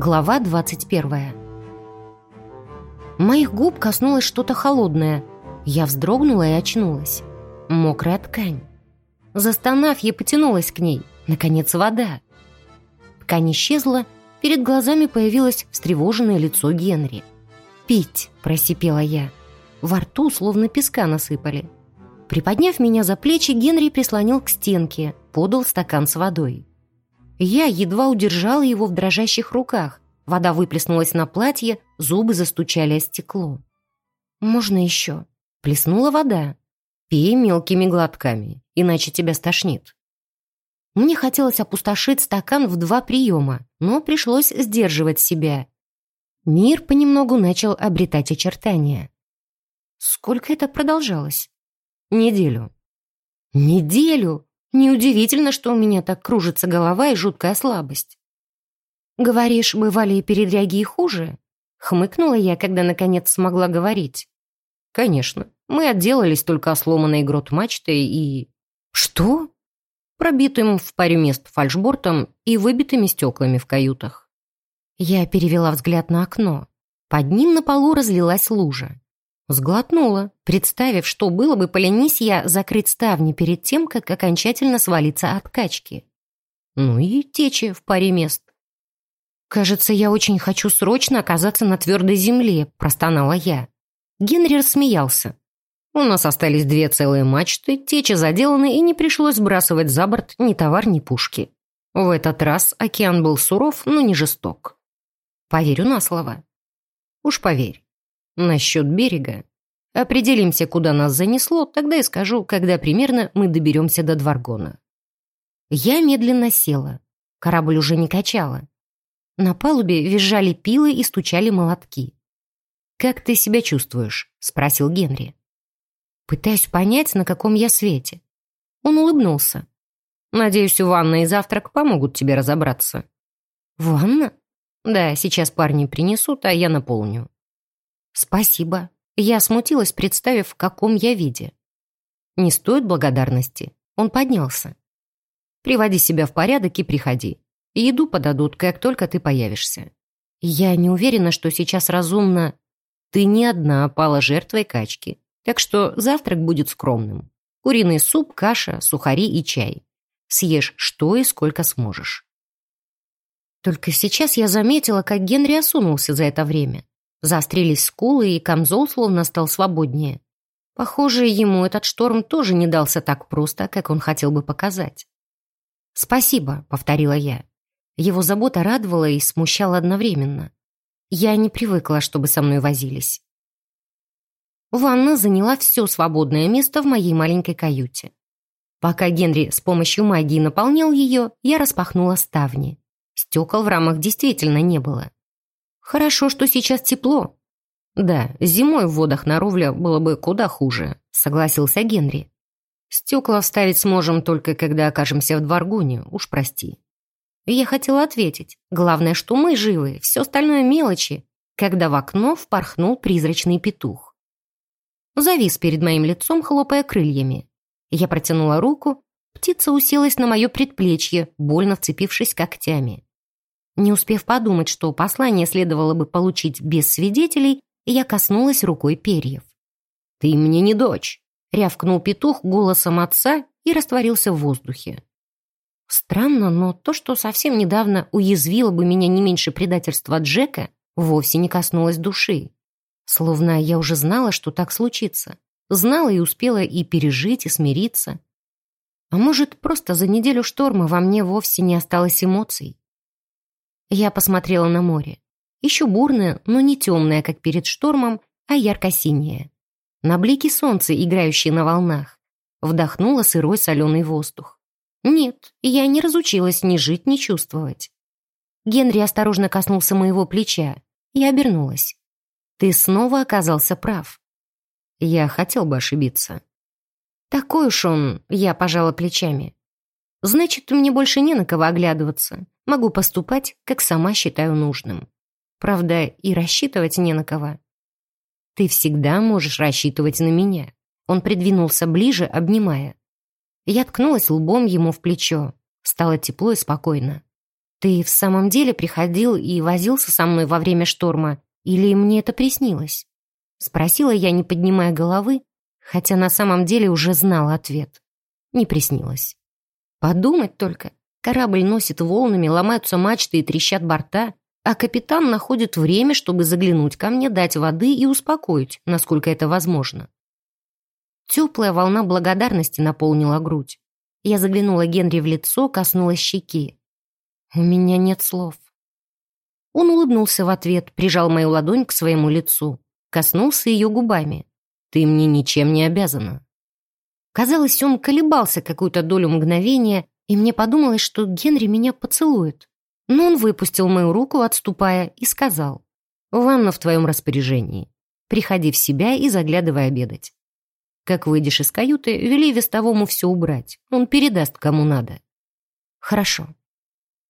Глава 21 Моих губ коснулось что-то холодное. Я вздрогнула и очнулась. Мокрая ткань. Застонав, я потянулась к ней. Наконец, вода. Ткань исчезла, перед глазами появилось встревоженное лицо Генри. «Пить!» – просипела я. Во рту словно песка насыпали. Приподняв меня за плечи, Генри прислонил к стенке, подал стакан с водой. Я едва удержала его в дрожащих руках. Вода выплеснулась на платье, зубы застучали о стекло. «Можно еще?» Плеснула вода. «Пей мелкими глотками, иначе тебя стошнит». Мне хотелось опустошить стакан в два приема, но пришлось сдерживать себя. Мир понемногу начал обретать очертания. Сколько это продолжалось? Неделю. Неделю? Неудивительно, что у меня так кружится голова и жуткая слабость. «Говоришь, бывали и передряги и хуже?» Хмыкнула я, когда наконец смогла говорить. «Конечно. Мы отделались только сломанной грот мачтой и...» «Что?» «Пробитым в паре мест фальшбортом и выбитыми стеклами в каютах». Я перевела взгляд на окно. Под ним на полу разлилась лужа. Сглотнула, представив, что было бы, поленись я закрыть ставни перед тем, как окончательно свалиться от качки. Ну и течи в паре мест. «Кажется, я очень хочу срочно оказаться на твердой земле», – простонала я. Генри рассмеялся. «У нас остались две целые мачты, течи заделаны, и не пришлось сбрасывать за борт ни товар, ни пушки. В этот раз океан был суров, но не жесток. Поверю на слово. Уж поверь. Насчет берега. Определимся, куда нас занесло, тогда и скажу, когда примерно мы доберемся до Дваргона. Я медленно села. Корабль уже не качала. На палубе визжали пилы и стучали молотки. «Как ты себя чувствуешь?» — спросил Генри. Пытаюсь понять, на каком я свете. Он улыбнулся. «Надеюсь, ванна и завтрак помогут тебе разобраться». «Ванна?» «Да, сейчас парни принесут, а я наполню». «Спасибо». Я смутилась, представив, в каком я виде. «Не стоит благодарности». Он поднялся. «Приводи себя в порядок и приходи. Еду подадут, как только ты появишься. Я не уверена, что сейчас разумно. Ты не одна пала жертвой качки, так что завтрак будет скромным. Куриный суп, каша, сухари и чай. Съешь что и сколько сможешь». Только сейчас я заметила, как Генри осунулся за это время. Заострились скулы, и камзол словно стал свободнее. Похоже, ему этот шторм тоже не дался так просто, как он хотел бы показать. «Спасибо», — повторила я. Его забота радовала и смущала одновременно. Я не привыкла, чтобы со мной возились. Ванна заняла все свободное место в моей маленькой каюте. Пока Генри с помощью магии наполнял ее, я распахнула ставни. Стекол в рамах действительно не было. Хорошо, что сейчас тепло. Да, зимой в водах на Ровля было бы куда хуже, согласился Генри. Стекла вставить сможем только когда окажемся в Дваргуне, уж прости. Я хотела ответить. Главное, что мы живы, все остальное мелочи, когда в окно впорхнул призрачный петух. Завис перед моим лицом, хлопая крыльями. Я протянула руку, птица уселась на мое предплечье, больно вцепившись когтями. Не успев подумать, что послание следовало бы получить без свидетелей, я коснулась рукой перьев. «Ты мне не дочь!» — рявкнул петух голосом отца и растворился в воздухе. Странно, но то, что совсем недавно уязвило бы меня не меньше предательства Джека, вовсе не коснулось души. Словно я уже знала, что так случится. Знала и успела и пережить, и смириться. А может, просто за неделю шторма во мне вовсе не осталось эмоций. Я посмотрела на море. Еще бурное, но не темное, как перед штормом, а ярко-синее. На блики солнца, играющие на волнах. Вдохнула сырой соленый воздух. Нет, я не разучилась ни жить, ни чувствовать. Генри осторожно коснулся моего плеча. и обернулась. Ты снова оказался прав. Я хотел бы ошибиться. Такой уж он, я пожала плечами. Значит, мне больше не на кого оглядываться. Могу поступать, как сама считаю нужным. Правда, и рассчитывать не на кого. Ты всегда можешь рассчитывать на меня. Он придвинулся ближе, обнимая. Я ткнулась лбом ему в плечо. Стало тепло и спокойно. «Ты в самом деле приходил и возился со мной во время шторма, или мне это приснилось?» Спросила я, не поднимая головы, хотя на самом деле уже знала ответ. Не приснилось. Подумать только, корабль носит волнами, ломаются мачты и трещат борта, а капитан находит время, чтобы заглянуть ко мне, дать воды и успокоить, насколько это возможно. Теплая волна благодарности наполнила грудь. Я заглянула Генри в лицо, коснулась щеки. «У меня нет слов». Он улыбнулся в ответ, прижал мою ладонь к своему лицу, коснулся ее губами. «Ты мне ничем не обязана». Казалось, он колебался какую-то долю мгновения, и мне подумалось, что Генри меня поцелует. Но он выпустил мою руку, отступая, и сказал, «Ванна в твоем распоряжении. Приходи в себя и заглядывай обедать. Как выйдешь из каюты, вели вестовому все убрать. Он передаст, кому надо». «Хорошо».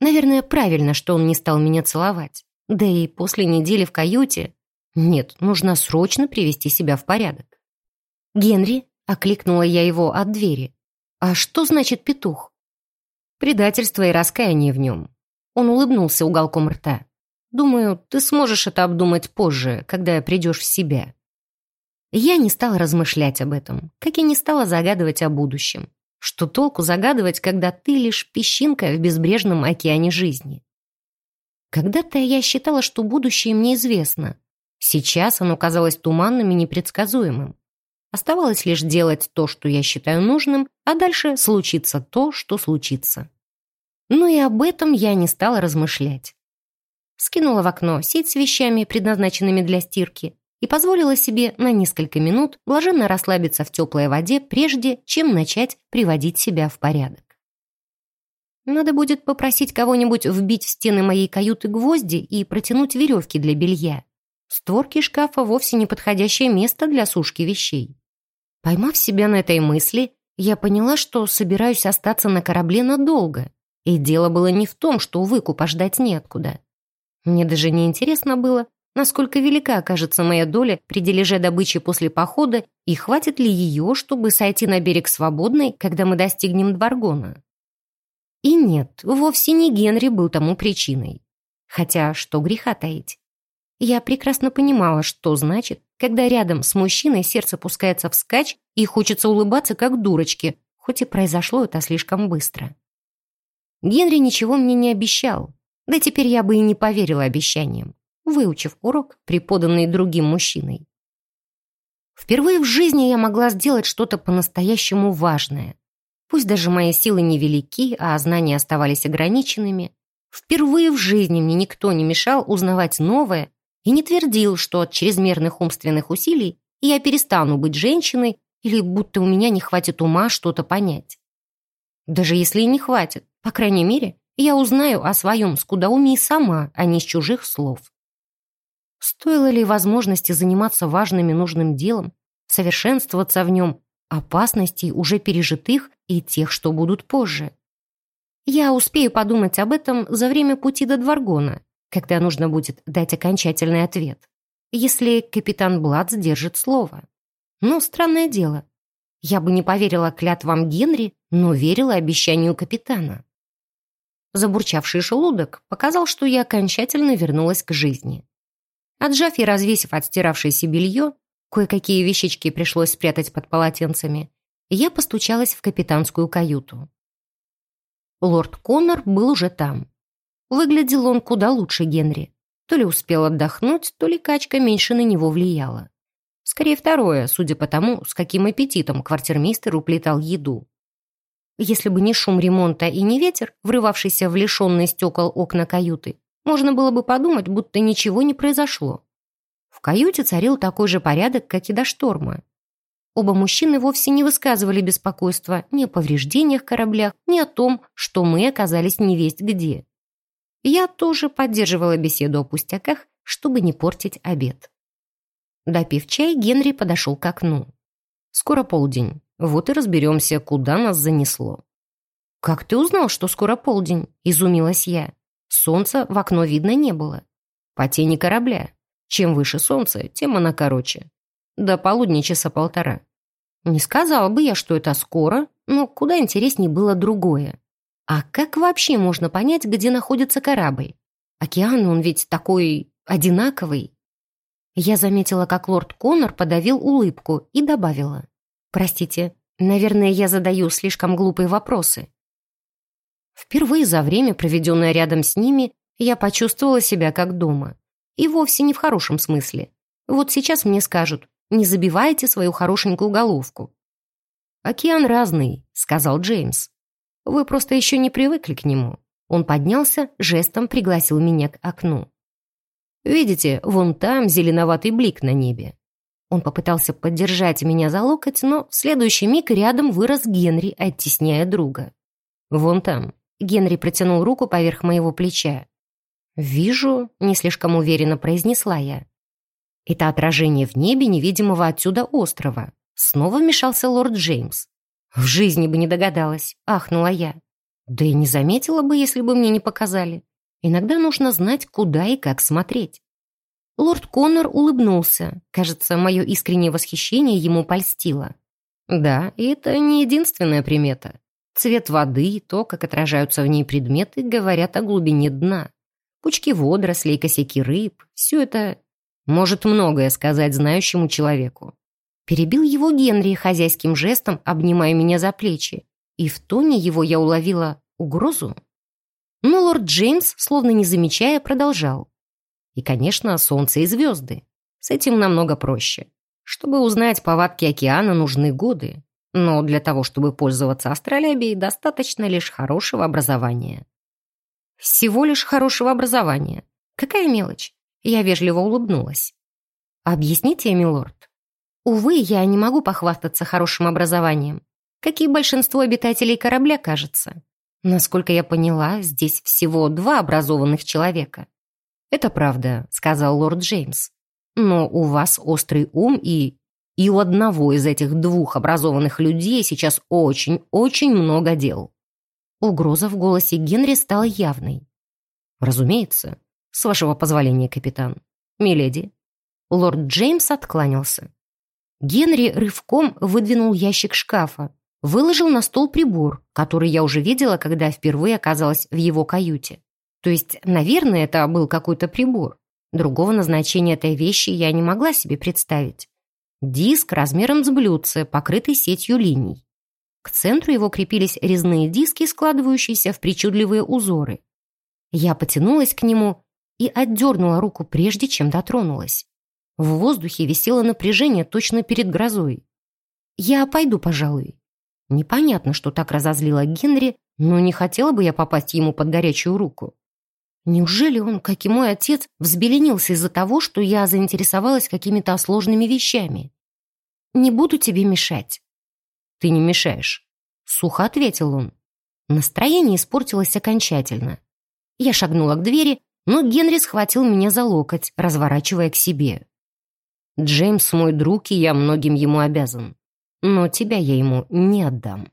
Наверное, правильно, что он не стал меня целовать. Да и после недели в каюте... Нет, нужно срочно привести себя в порядок. «Генри?» — окликнула я его от двери. «А что значит петух?» «Предательство и раскаяние в нем. Он улыбнулся уголком рта. «Думаю, ты сможешь это обдумать позже, когда придешь в себя». Я не стала размышлять об этом, как и не стала загадывать о будущем. Что толку загадывать, когда ты лишь песчинка в безбрежном океане жизни? Когда-то я считала, что будущее мне известно. Сейчас оно казалось туманным и непредсказуемым. Оставалось лишь делать то, что я считаю нужным, а дальше случится то, что случится. Но и об этом я не стала размышлять. Скинула в окно сеть с вещами, предназначенными для стирки, и позволила себе на несколько минут блаженно расслабиться в теплой воде, прежде чем начать приводить себя в порядок. Надо будет попросить кого-нибудь вбить в стены моей каюты гвозди и протянуть веревки для белья. Створки шкафа вовсе не подходящее место для сушки вещей. Поймав себя на этой мысли, я поняла, что собираюсь остаться на корабле надолго, и дело было не в том, что выкупа ждать неоткуда. Мне даже не интересно было, насколько велика окажется моя доля при дележе добычи после похода и хватит ли ее, чтобы сойти на берег свободной, когда мы достигнем Дваргона. И нет, вовсе не Генри был тому причиной. Хотя, что греха таить. Я прекрасно понимала, что значит, когда рядом с мужчиной сердце пускается вскачь и хочется улыбаться, как дурочки, хоть и произошло это слишком быстро. Генри ничего мне не обещал. Да теперь я бы и не поверила обещаниям, выучив урок, преподанный другим мужчиной. Впервые в жизни я могла сделать что-то по-настоящему важное. Пусть даже мои силы невелики, а знания оставались ограниченными, впервые в жизни мне никто не мешал узнавать новое и не твердил, что от чрезмерных умственных усилий я перестану быть женщиной или будто у меня не хватит ума что-то понять. Даже если и не хватит, по крайней мере, я узнаю о своем скудоумии сама, а не с чужих слов. Стоило ли возможности заниматься важным и нужным делом, совершенствоваться в нем, опасностей уже пережитых и тех, что будут позже? Я успею подумать об этом за время пути до Дваргона, когда нужно будет дать окончательный ответ, если капитан Блад сдержит слово. Но странное дело, я бы не поверила клятвам Генри, но верила обещанию капитана. Забурчавший желудок показал, что я окончательно вернулась к жизни. Отжав и развесив отстиравшееся белье, кое-какие вещички пришлось спрятать под полотенцами, я постучалась в капитанскую каюту. Лорд Коннор был уже там. Выглядел он куда лучше Генри. То ли успел отдохнуть, то ли качка меньше на него влияла. Скорее второе, судя по тому, с каким аппетитом квартирмейстер уплетал еду. Если бы не шум ремонта и не ветер, врывавшийся в лишенные стекол окна каюты, можно было бы подумать, будто ничего не произошло. В каюте царил такой же порядок, как и до шторма. Оба мужчины вовсе не высказывали беспокойства ни о повреждениях кораблях, ни о том, что мы оказались невесть где. Я тоже поддерживала беседу о пустяках, чтобы не портить обед. Допив чай, Генри подошел к окну. «Скоро полдень. Вот и разберемся, куда нас занесло». «Как ты узнал, что скоро полдень?» – изумилась я. Солнца в окно видно не было. По тени корабля. Чем выше солнце, тем она короче. До полудня часа полтора. Не сказала бы я, что это скоро, но куда интереснее было другое. А как вообще можно понять, где находится корабль? Океан, он ведь такой одинаковый. Я заметила, как лорд Коннор подавил улыбку и добавила. «Простите, наверное, я задаю слишком глупые вопросы». Впервые за время, проведенное рядом с ними, я почувствовала себя как дома. И вовсе не в хорошем смысле. Вот сейчас мне скажут, не забивайте свою хорошенькую головку. «Океан разный», — сказал Джеймс. «Вы просто еще не привыкли к нему». Он поднялся, жестом пригласил меня к окну. «Видите, вон там зеленоватый блик на небе». Он попытался поддержать меня за локоть, но в следующий миг рядом вырос Генри, оттесняя друга. «Вон там». Генри протянул руку поверх моего плеча. «Вижу», — не слишком уверенно произнесла я. «Это отражение в небе невидимого отсюда острова». Снова вмешался лорд Джеймс. «В жизни бы не догадалась», — ахнула я. «Да и не заметила бы, если бы мне не показали. Иногда нужно знать, куда и как смотреть». Лорд Коннор улыбнулся. Кажется, мое искреннее восхищение ему польстило. «Да, и это не единственная примета. Цвет воды и то, как отражаются в ней предметы, говорят о глубине дна. Пучки водорослей, косяки рыб — все это может многое сказать знающему человеку. Перебил его Генри хозяйским жестом, обнимая меня за плечи, и в тоне его я уловила угрозу. Но лорд Джеймс, словно не замечая, продолжал. И, конечно, солнце и звезды. С этим намного проще. Чтобы узнать повадки океана, нужны годы. Но для того, чтобы пользоваться астролябией, достаточно лишь хорошего образования. Всего лишь хорошего образования. Какая мелочь? Я вежливо улыбнулась. Объясните, милорд. Увы, я не могу похвастаться хорошим образованием, как и большинство обитателей корабля, кажется. Насколько я поняла, здесь всего два образованных человека. «Это правда», — сказал лорд Джеймс. «Но у вас острый ум, и... и у одного из этих двух образованных людей сейчас очень-очень много дел». Угроза в голосе Генри стала явной. «Разумеется. С вашего позволения, капитан. Миледи». Лорд Джеймс откланялся. Генри рывком выдвинул ящик шкафа, выложил на стол прибор, который я уже видела, когда впервые оказалась в его каюте. То есть, наверное, это был какой-то прибор. Другого назначения этой вещи я не могла себе представить. Диск размером с блюдце, покрытый сетью линий. К центру его крепились резные диски, складывающиеся в причудливые узоры. Я потянулась к нему и отдернула руку, прежде чем дотронулась. В воздухе висело напряжение точно перед грозой. «Я пойду, пожалуй». Непонятно, что так разозлило Генри, но не хотела бы я попасть ему под горячую руку. Неужели он, как и мой отец, взбеленился из-за того, что я заинтересовалась какими-то сложными вещами? «Не буду тебе мешать». «Ты не мешаешь», — сухо ответил он. Настроение испортилось окончательно. Я шагнула к двери, но Генри схватил меня за локоть, разворачивая к себе. «Джеймс мой друг, и я многим ему обязан. Но тебя я ему не отдам».